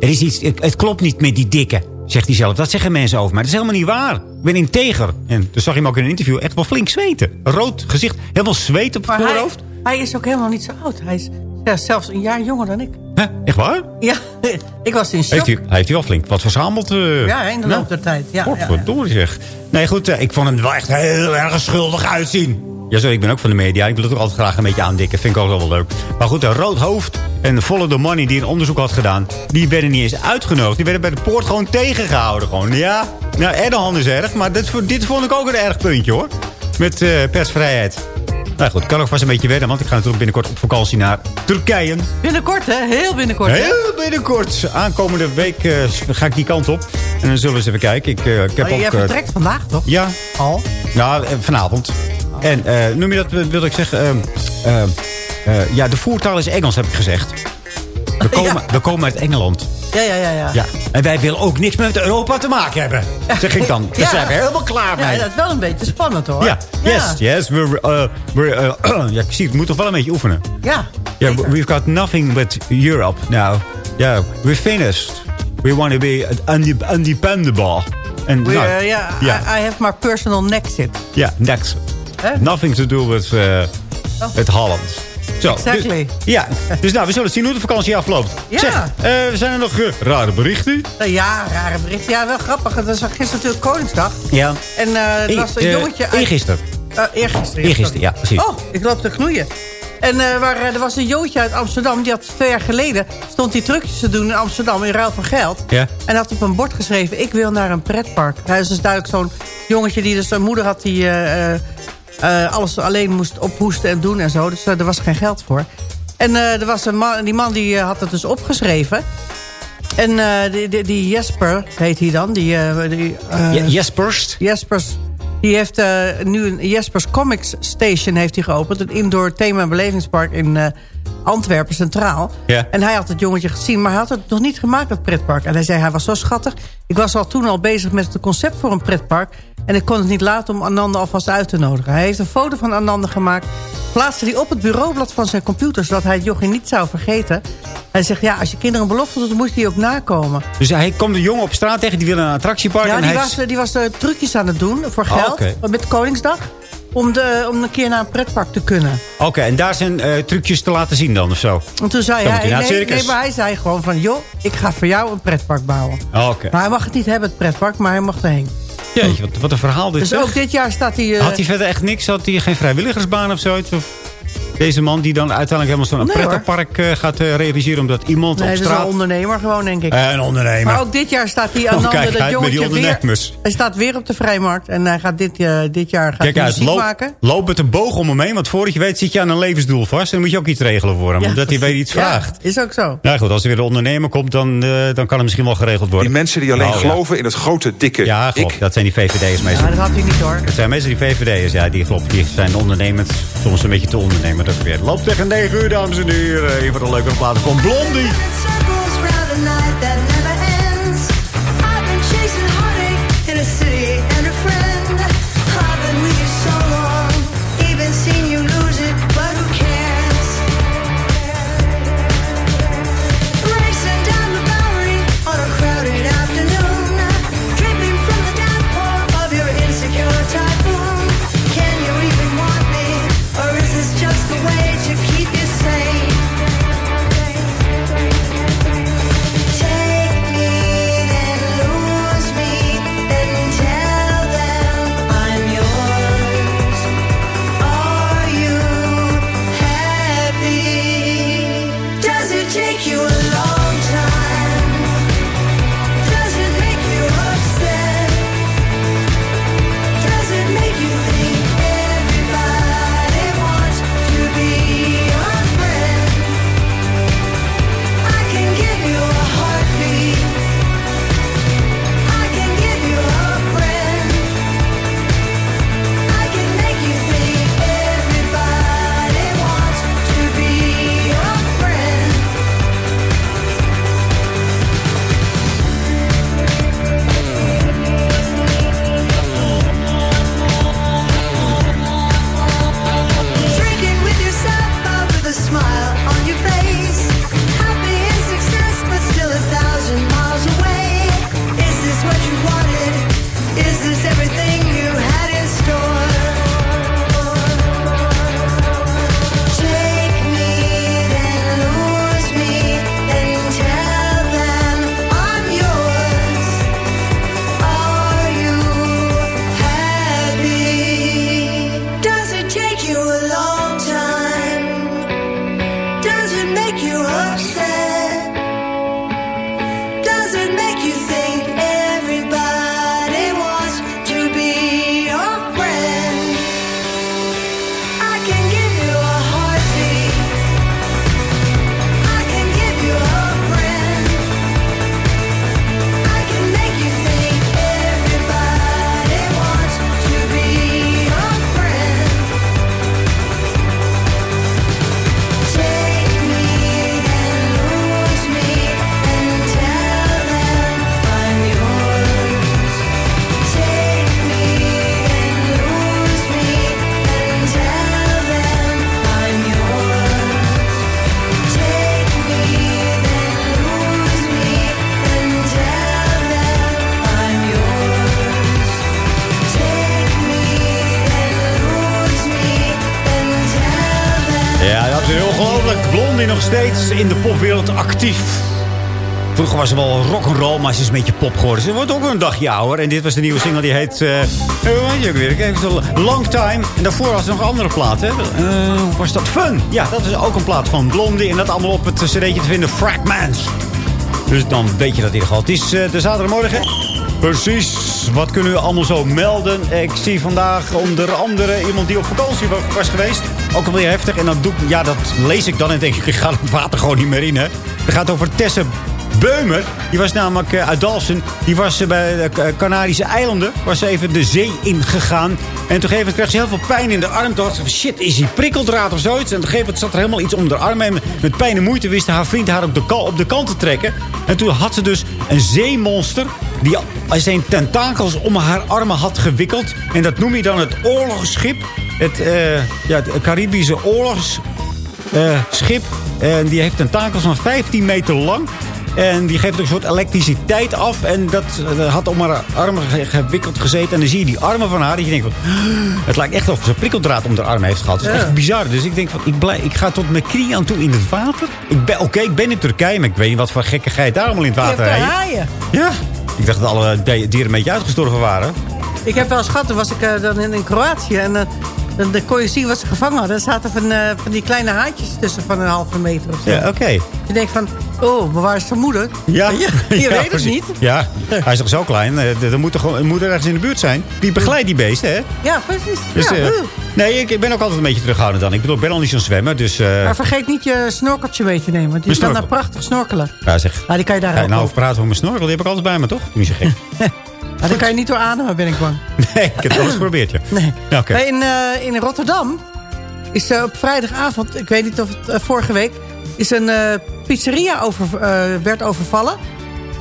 er is iets, het klopt niet met die dikke, zegt hij zelf. Dat zeggen mensen over mij. Dat is helemaal niet waar. Ik ben integer. En toen zag je hem ook in een interview echt wel flink zweten. Rood gezicht, helemaal zweet op het Maar voorhoofd. hij, hij is ook helemaal niet zo oud. Hij is ja, zelfs een jaar jonger dan ik. Echt waar? Ja, *laughs* ik was in shock. Heeft hij, hij heeft hij wel flink wat verzameld. Uh, ja, in de loop der tijd. Ja, Wat verdorie zeg. Nee, goed, uh, ik vond hem wel echt heel erg schuldig uitzien. Ja, sorry, ik ben ook van de media. Ik wil het ook altijd graag een beetje aandikken. Vind ik ook wel wel leuk. Maar goed, een rood hoofd en Follow the Money die een onderzoek had gedaan... die werden niet eens uitgenodigd. Die werden bij de poort gewoon tegengehouden. Gewoon. Ja, nou, Erdogan is erg. Maar dit, dit vond ik ook een erg puntje, hoor. Met uh, persvrijheid. Nou goed, kan ook vast een beetje wennen, want ik ga natuurlijk binnenkort op vakantie naar Turkije. Binnenkort, hè? Heel binnenkort, hè? Heel binnenkort. Aankomende week uh, ga ik die kant op. En dan zullen we eens even kijken. Ik, uh, ik heb oh, ook, je vertrekt vandaag, toch? Ja. Al? Nou, vanavond. Oh. En noem je dat, wil ik zeggen... ja, de voertaal is Engels, heb ik gezegd. We *laughs* komen, ja. we komen uit Engeland. Ja, ja, ja, ja, ja. En wij willen ook niks met Europa te maken hebben. Zeg ik dan. Daar *laughs* ja. zijn we helemaal klaar mee. Ja, dat is wel een beetje spannend hoor. Ja, yes, yes. We're, uh, we're, uh, ja, ik zie, het moet toch wel een beetje oefenen. Ja. Yeah, we've got nothing but Europe now. Yeah, we're finished. We want to be undependable. And, we, nou, uh, yeah, yeah. I, I, have my personal nexit. Ja, yeah, nexit. Huh? Nothing to do with, uh, oh. with Holland. Zo, exactly. Dus, ja, dus nou, we zullen zien hoe de vakantie afloopt. Ja. Zeg, uh, zijn er nog uh, rare berichten? Ja, rare berichten. Ja, wel grappig. Het was gisteren natuurlijk Koningsdag. Ja. En uh, er was een jongetje... Uit... Eergisteren. eergisteren. Eergisteren, ja, precies. Oh, ik loop te knoeien. En uh, waar, er was een jongetje uit Amsterdam. Die had twee jaar geleden stond hij trucjes te doen in Amsterdam in ruil van geld. Ja. En had op een bord geschreven, ik wil naar een pretpark. Hij is dus duidelijk zo'n jongetje die dus zijn moeder had die... Uh, uh, alles alleen moest ophoesten en doen en zo. Dus uh, er was geen geld voor. En uh, er was een man, die man die had het dus opgeschreven. En die, die, die, Jesper, heet hij dan. Die, die, Jespers? Jespers. Die heeft nu een Jespers Comics Station heeft hij geopend. Een indoor thema- en belevingspark in Antwerpen Centraal. Ja. En hij had het jongetje gezien, maar hij had het nog niet gemaakt, dat pretpark. En hij zei, hij was zo schattig. Ik was al toen al bezig met het concept voor een pretpark. En ik kon het niet laten om Ananda alvast uit te nodigen. Hij heeft een foto van Ananda gemaakt. Plaatste die op het bureaublad van zijn computer... zodat hij het jochie niet zou vergeten. Hij zegt, ja, als je kinderen een belofte doet... dan moet je die ook nakomen. Dus hij komt een jongen op straat tegen... die wil een attractiepark. Ja, en die, hij was, die was uh, trucjes aan het doen voor geld. Oh, okay. Met Koningsdag. Om, de, om een keer naar een pretpark te kunnen. Oké, okay, en daar zijn uh, trucjes te laten zien dan of zo? En toen zei dan hij, nee, nee, maar hij zei gewoon van... joh, ik ga voor jou een pretpark bouwen. Oh, Oké. Maar hij mag het niet hebben, het pretpark, maar hij mag erheen. Jeetje, wat, wat een verhaal dit Dus zeg. ook dit jaar staat hij... Uh... Had hij verder echt niks? Had hij geen vrijwilligersbaan of zoiets? Of deze man die dan uiteindelijk helemaal zo'n nee, pretpark uh, gaat uh, realiseren... omdat iemand nee, op straat... Nee, dat is een ondernemer gewoon, denk ik. Uh, een ondernemer. Maar ook dit jaar staat hij aan oh, dat jongetje weer... Hij staat weer op de vrijmarkt. En hij gaat dit, dit jaar gaat kijk hij uit, loop, maken. Loop met een boog om hem heen. Want voordat je weet zit je aan een levensdoel vast. En dan moet je ook iets regelen voor hem. Ja, omdat hij weer iets vraagt. Ja, is ook zo. Nou goed, als er weer een ondernemer komt... dan, dan kan het misschien wel geregeld worden. Die mensen die alleen oh, geloven in het grote, dikke Ja, klopt. ik. Dat zijn die VVD'ers meestal. Ja, dat had hij niet hoor. Dat zijn meestal die VVD'ers. Ja, die klopt. Die zijn ondernemend. Soms een beetje te ondernemen. Dat weer. Loopt tegen 9 uur, dames en heren. Een van de leuke komt Blondie. Blondie in de popwereld actief. Vroeger was ze wel rock'n'roll, maar ze is een beetje pop geworden. Ze wordt ook een dagje ouder. En dit was de nieuwe single, die heet... ook weer? Kijk, zo Long Time. En daarvoor was er nog een andere plaat? Eh, was dat? Fun! Ja, dat is ook een plaat van Blondie. En dat allemaal op het cd'tje te vinden. Fragments. Dus dan weet je dat in ieder geval. Het is eh, de zaterdagmorgen. Precies. Wat kunnen we allemaal zo melden? Ik zie vandaag onder andere iemand die op vakantie wa- was geweest. Ook alweer heftig. En dan doe ik, ja, dat lees ik dan en denk ik, ik ga het water gewoon niet meer in. Hè. Het gaat over Tessa Beumer. Die was namelijk eh, uit Dalsen. Die was eh, bij de K- Canarische eilanden. Was even de zee ingegaan. En toen gegeven kreeg ze heel veel pijn in de arm. Toen dacht ze shit, is die prikkeldraad of zoiets? En een gegeven zat er helemaal iets om de arm. En met pijn en moeite wist haar vriend haar op de, op de kant te trekken. En toen had ze dus een zeemonster... die zijn tentakels om haar armen had gewikkeld. En dat noem je dan het oorlogsschip. Het, eh, ja, het Caribische oorlogsschip. en die heeft tentakels van 15 meter lang. En die geeft ook een soort elektriciteit af. En dat eh, had om haar armen ge- gewikkeld gezeten. En dan zie je die armen van haar. Dat je denkt van... Het lijkt echt alsof ze prikkeldraad om haar arm heeft gehad. Het is Ja. echt bizar. Dus ik denk van... Ik, blij, ik ga tot mijn knie aan toe in het water. Oké, ik ben in Turkije. Maar ik weet niet wat voor gekkigheid daar allemaal in het water rijdt. haaien. Ja. Ik dacht dat alle di- dieren een beetje uitgestorven waren. Ik heb wel eens gehad, toen was ik eh, dan in, in Kroatië. En eh, dan, dan kon je zien wat ze gevangen hadden. Er zaten van, eh, van die kleine haatjes tussen van een halve meter of zo. Ja, oké. Je denkt van, oh, maar waar is zijn moeder? Ja, *laughs* je Ja, weet het niet. Ja, hij is toch zo klein. Eh, Er moet toch een moeder ergens in de buurt zijn. Die begeleidt die beesten, hè? Ja, precies. Dus, ja, eh, nee, ik, ik ben ook altijd een beetje terughoudend dan. Ik bedoel, ik ben al niet zo'n zwemmer, dus... Maar vergeet niet je snorkeltje mee te nemen. Want die Mijn kan daar prachtig snorkelen. ja, zeg. Ja, die kan je daar Ja, ook nou, over praten over mijn snorkel, die heb ik altijd bij me, toch? Niet zo gek. *laughs* Ja, daar kan je niet door ademen, ben ik bang. *laughs* nee, ik heb het wel eens geprobeerd, ja. Nee. Ja, oké. Nee, in, eh, in Rotterdam is eh, op vrijdagavond, ik weet niet of het eh, vorige week, is een pizzeria over, werd overvallen.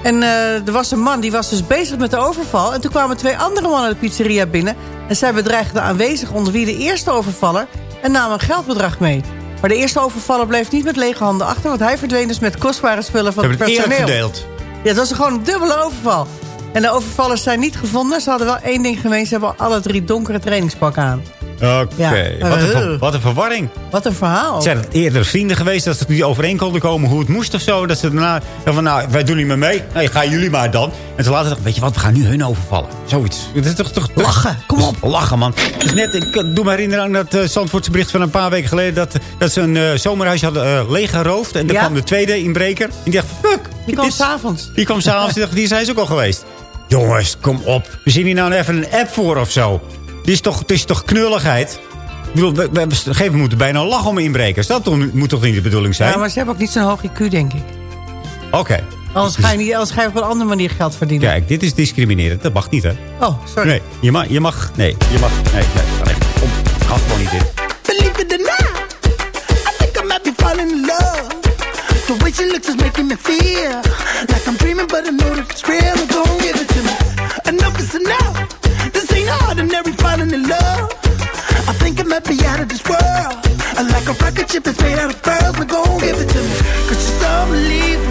En er was een man die was dus bezig met de overval. En toen kwamen twee andere mannen de pizzeria binnen. En zij bedreigden de aanwezigen onder wie de eerste overvaller. En namen een geldbedrag mee. Maar de eerste overvaller bleef niet met lege handen achter. Want hij verdween dus met kostbare spullen van Ze het hebben het eerlijk personeel. verdeeld. Ja, het was gewoon een dubbele overval. En de overvallers zijn niet gevonden. Ze hadden wel één ding gemeen. Ze hebben alle drie donkere trainingspakken aan. Oké, Ja. wat, een, Uh. wat een verwarring. Wat een verhaal. Zijn het eerder vrienden geweest dat ze niet overeen konden komen hoe het moest of zo? Dat ze daarna van, nou, wij doen niet meer mee. Nee, gaan jullie maar dan. En ze later dachten, weet je wat, we gaan nu hun overvallen. Zoiets. Dat is toch, toch, toch- Lachen, kom op. Lachen, man. Net, ik doe me herinneren aan dat uh, Zandvoortse bericht van een paar weken geleden... dat, dat ze een eh, zomerhuis hadden eh, leeggeroofd. En dan Ja. kwam de tweede inbreker. En die dacht, fuck. Die dit kwam s'avonds. Die kwam s'avonds. Die dacht, die zijn ze ook al geweest. Jongens, kom op. We zien hier nou even een app voor of zo. Dit is toch, het is toch knulligheid? Ik bedoel, we, we, een moment moeten we bijna lachen om inbrekers. Dat toch- moet toch niet de bedoeling zijn? Ja, maar ze hebben ook niet zo'n hoog IQ, denk ik. Oké. Anders ga, je niet, anders ga je op een andere manier geld verdienen. Kijk, dit is discriminerend. Dat mag niet, hè? Oh, sorry. Nee, je mag... Je mag nee, je mag... Nee, nee. ga weg. Kom, ga gewoon niet in. Believe it or not, I think I might be falling in love. The way she looks is making me feel like I'm dreaming, but I know that it's real. I'm gon' give it Be out of this world. I like a rocket ship that's made out of pearls. Now gon' give it to me. Cause unbelievable, supernatural,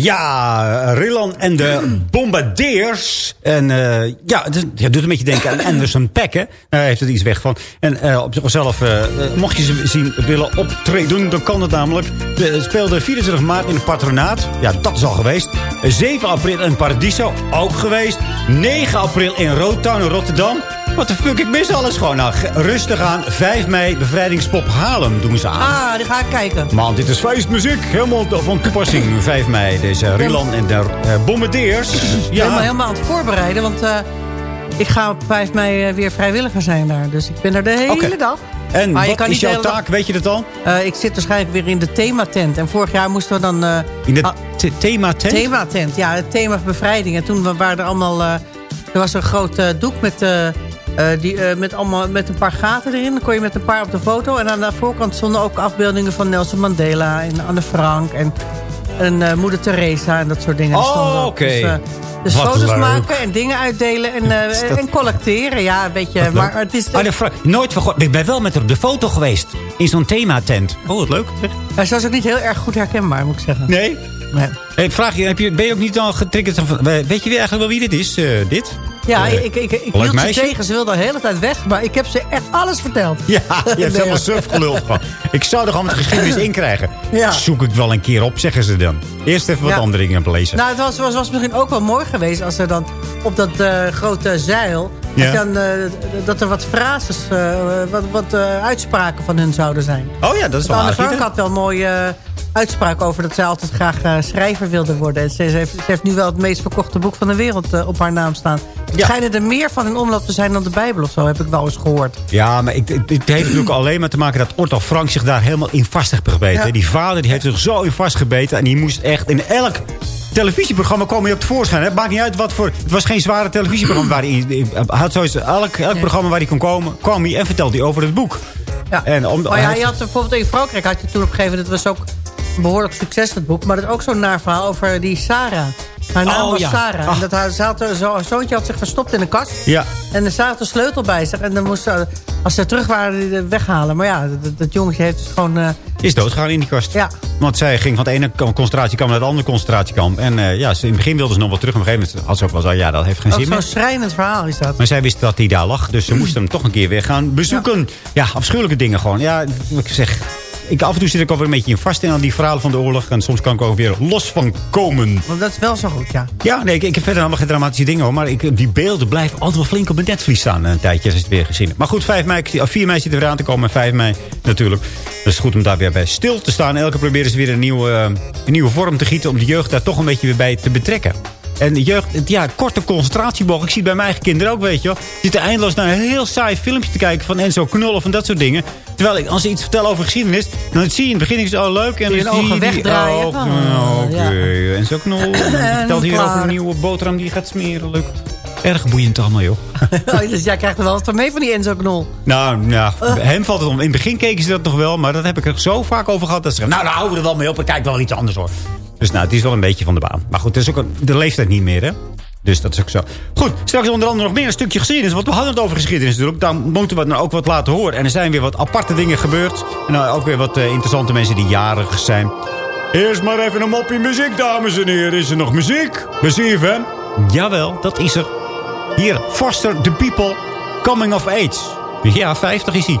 Ja, Rillan en de *clears throat* Bombardeers. En eh, ja, het, is- het doet een beetje denken aan *clears throat* Anderson Peck, hè. Daar heeft het iets weg van. En eh, op zichzelf, eh, mocht je ze zien willen optreden, dan kan het namelijk. De, het speelde 24 maart in het patronaat. Ja, dat is al geweest. 7 april in Paradiso, ook geweest. 9 april in Roodtown in Rotterdam. Wat de fuck, ik mis alles gewoon. Nou, rustig aan. 5 mei, bevrijdingspop Haarlem doen ze aan. Ah, die ga ik kijken. Man, dit is feestmuziek. Helemaal van toepassing. 5 mei. Deze Rilan en de eh, Bombardeers. Ja. helemaal aan het voorbereiden, want eh, ik ga op 5 mei eh, weer vrijwilliger zijn daar. Dus ik ben er de hele Oké. dag. En Maar wat is jouw taak? Weet je dat al? Ik zit waarschijnlijk weer in de thematent. En vorig jaar moesten we dan... In de ah, the- thematent? Thematent, ja. Het thema bevrijding. En toen wa- waren er allemaal... er was een groot doek met, eh, die, eh, met, allemaal, met een paar gaten erin. Dan kon je met een paar op de foto. En aan de voorkant stonden ook afbeeldingen van Nelson Mandela... en Anne Frank en, en eh, Moeder Teresa en dat soort dingen. Oh, oké. Dus, eh, dus Wat foto's leuk. maken en dingen uitdelen en, dat- en collecteren. Ja, een beetje. Maar het is... De vra- nooit vergeten. Ik ben wel met haar op de foto geweest. In zo'n thematent. Oh, wat leuk. Hij was ook niet heel erg goed herkenbaar, moet ik zeggen. Nee? Nee. Hey, vraag je, heb je, ben je ook niet al getriggerd? Weet je weer eigenlijk wel wie dit is? dit? Ja, Eh, ik, ik, ik hield ze tegen. Ze wilden de hele tijd weg. Maar ik heb ze echt alles verteld. Ja, je hebt Nee. helemaal suf geluld van. Ik zou er gewoon de geschiedenis *laughs* in krijgen. Ja. Zoek ik wel een keer op, zeggen ze dan. Eerst even wat Ja. andere dingen lezen. Nou, het was, was, was misschien ook wel mooi geweest als er dan op dat eh, grote zeil... Ja. dan, eh, dat er wat frases, wat, wat uitspraken van hun zouden zijn. Oh ja, dat is wel Anne aardig. Frank had wel mooie uitspraak over dat zij altijd graag eh, schrijver wilde worden. En ze, ze heeft, ze heeft nu wel het meest verkochte boek van de wereld eh, op haar naam staan. Er schijnen er meer van in omloop te zijn dan de Bijbel of zo, heb ik wel eens gehoord. Ja, maar ik, het, het heeft natuurlijk alleen maar te maken dat Otto Frank zich daar helemaal in vast heeft gebeten. Ja. Die vader die heeft zich zo in vastgebeten. En die moest echt in elk televisieprogramma komen je op tevoorschijn. Het maakt niet uit wat voor... Het was geen zware televisieprogramma waar hij... had sowieso elk, elk programma waar hij kon komen, kwam hij en vertelde hij over het boek. Ja. En om, Maar ja, hij- je had bijvoorbeeld in Frankrijk had je toen op een gegeven moment... dat was ook behoorlijk succes, dat boek. Maar dat is ook zo'n naar verhaal over die Sarah. Haar naam Oh, was ja. Sarah. Ah. En dat haar, ze had, zo, zoontje had zich verstopt in een kast. Ja. En er staat een sleutel bij zich. En dan moest ze, als ze terug waren, die weghalen. Maar ja, dat, dat jongetje heeft dus gewoon... eh, is doodgegaan in die kast. Ja. Want zij ging van het ene concentratiekamp naar het andere concentratiekamp. En eh, ja, ze, in het begin wilde ze nog wel terug. Maar op een gegeven moment had ze ook wel zo, ja, dat heeft geen ook zin zo'n meer. schrijnend verhaal is dat. Maar zij wist dat hij daar lag. Dus ze moesten hem toch een keer weer gaan bezoeken. Ja, afschuwelijke dingen gewoon. Ja, wat ik zeg... Ik, af en toe zit ik ook weer een beetje in vast in aan die verhalen van de oorlog. En soms kan ik ook weer los van komen. Want dat is wel zo goed, ja. Ja, nee, ik, ik heb verder helemaal geen dramatische dingen hoor. Maar ik, die beelden blijven altijd wel flink op mijn netvlies staan. Een tijdje als ik het weer gezien. Maar goed, 5 mei, of 4 mei zit er weer aan te komen. En 5 mei natuurlijk. Dat is goed om daar weer bij stil te staan. Elke proberen ze weer een nieuwe, eh, een nieuwe vorm te gieten. Om de jeugd daar toch een beetje weer bij te betrekken. En de jeugd, ja, korte concentratieboog. Ik zie het bij mijn eigen kinderen ook, weet je wel. Zitten eindeloos naar een heel saai filmpje te kijken van Enzo Knol of van dat soort dingen. Terwijl ik, als ze iets vertellen over geschiedenis, dan zie je in het begin, is het, oh leuk. En dan zie je die- wegdraaien. Oh, Oh, Oké, ja. Enzo Knol. *clears throat* Vertelt hier over een nieuwe boterham die je gaat smeren. Leuk. Erg boeiend allemaal, joh. *laughs* Oh, dus jij krijgt er wel wat van mee van die Enzo Knol. Nou, ja, *laughs* hem valt het om. In het begin keken ze dat nog wel, maar dat heb ik er zo vaak over gehad. Dat ze zeggen, nou, daar houden we er wel mee op. Ik kijk wel iets anders hoor. Dus nou, het is wel een beetje van de baan. Maar goed, het is ook een- de leeftijd niet meer, hè. Dus dat is ook zo. Goed, straks onder andere nog meer een stukje geschiedenis. Want we hadden het over geschiedenis natuurlijk. Dan moeten we het nou ook wat laten horen. En er zijn weer wat aparte dingen gebeurd. En nou, ook weer wat eh, interessante mensen die jarig zijn. Eerst maar even een moppie muziek, dames en heren. Is er nog muziek? Bij CFM? Jawel, dat is er. Hier, Foster the People, Coming of Age. Ja, 50 is hij.